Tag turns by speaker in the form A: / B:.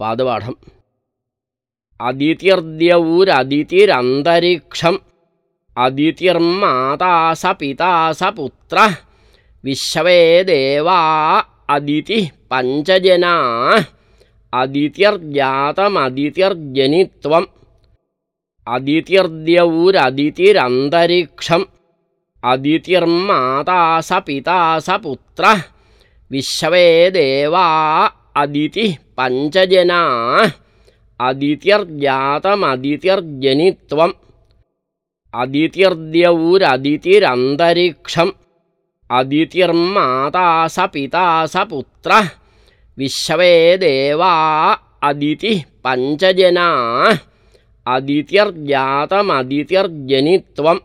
A: പാദപാഠം അദിതിർദ്യൗരദിതിരന്തരിക്ഷം അദിതിർമാതാ സ പിതാ സ പുത്ര വിശ്വേ ദേവാ അദിതി പഞ്ചജനാ അദിതിർജാതമദിതിർജനിത്വം അദിതിർദ്യൗരദിതിരന്തരിക്ഷം അദിതിർമാതാ സ പിതാ സ പുത്ര വിശ്വേ ദേവാ अदितिः पञ्चजना। अदितिर्जातमदितिर्जनित्वम् अदितिर्द्यौरदितिरन्तरिक्षम् अदितिर्माता स पिता स पुत्र अदितिः पञ्चजना। अदितिर्जातमदितिर्जनित्वम्